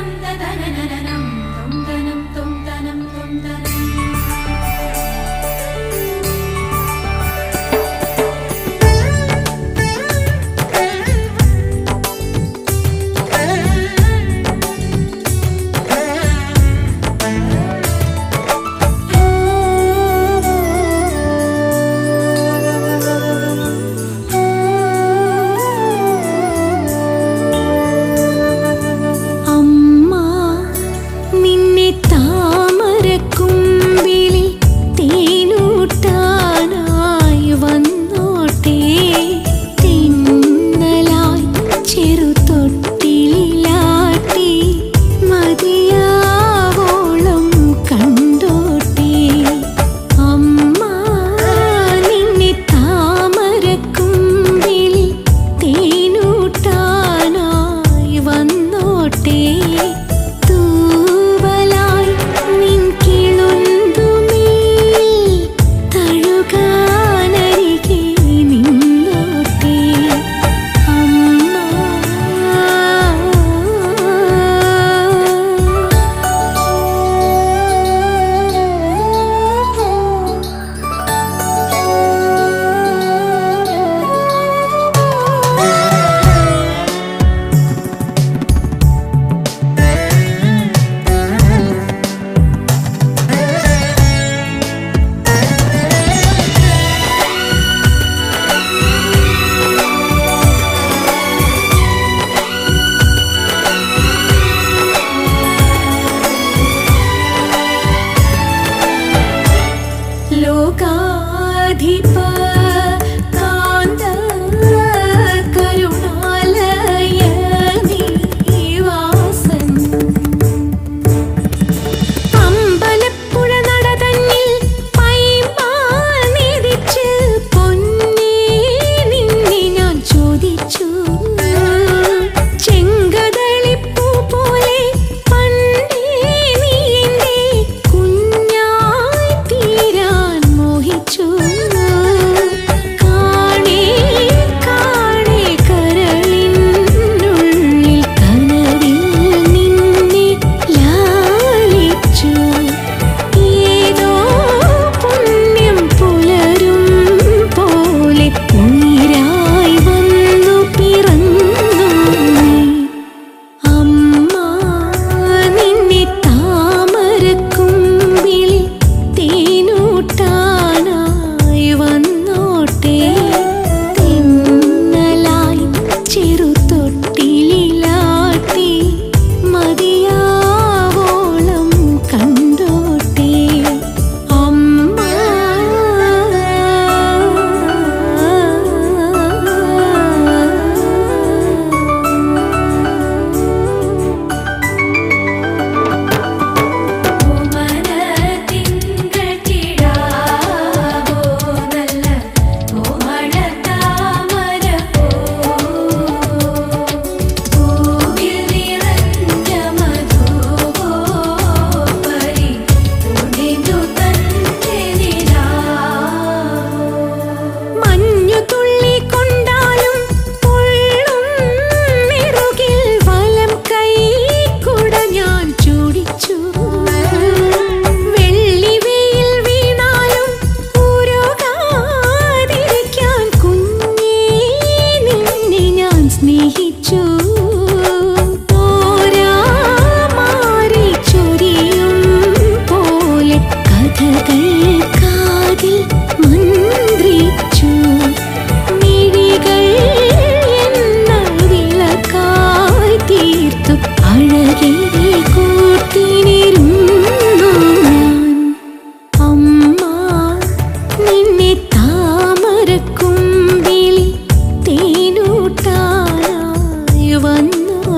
아름다.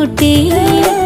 போட்டேன்